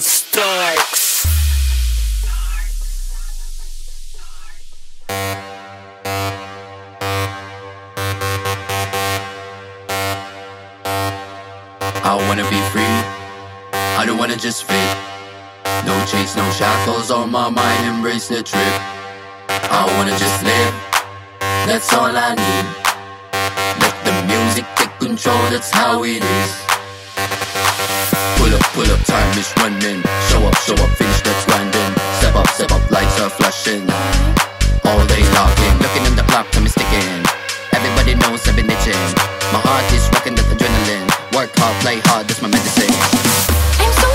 Starks. I wanna be free. I don't wanna just fit. No chains, no shackles on my mind, embrace the trip. I wanna just live. That's all I need. Let the music take control, that's how it is. Pull up, pull up, time is running. Show up, show up, finish the grinding. Step up, step up, lights are flashing. All day looking in the clock, time is ticking. Everybody knows I've been itching. My heart is rocking that adrenaline. Work hard, play hard, that's my medicine. I'm so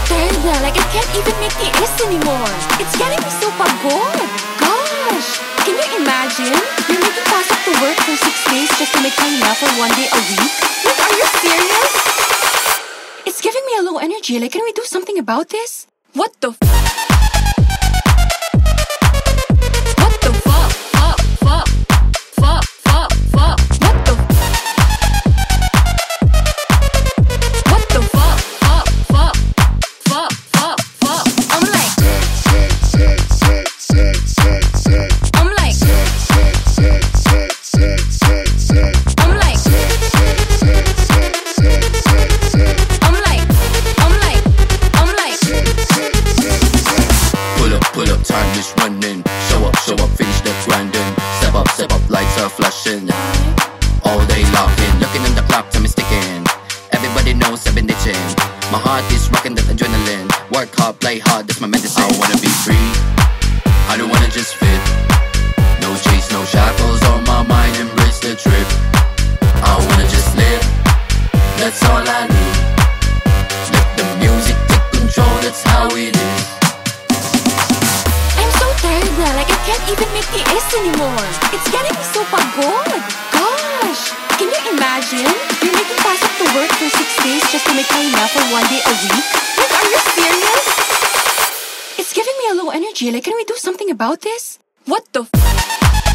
na, like I can't even make the S anymore. It's getting me so pagod. Gosh, can you imagine? You're making pasok to work for six days just to make time na for one day a week? Like, are you serious? It's giving me a low energy. Like, can we do something about this? What the f- lights are flashing. All day locking, looking in the clock, time is ticking. Everybody knows I've been itching. My heart is rocking that adrenaline. Work hard, play hard, that's my medicine. I wanna be free. I don't wanna just fit. No chains, no shackles on my mind, embrace the trip. I wanna just live. That's all I need. Let the music take control, that's how it is. I'm so tired na, like I can't even make the S anymore. It's getting me so pagod. Gosh, can you imagine? You're making pasok to work for six days just to make na for one day a week? Like, are you serious? It's giving me a low energy. Like, can we do something about this? What the f-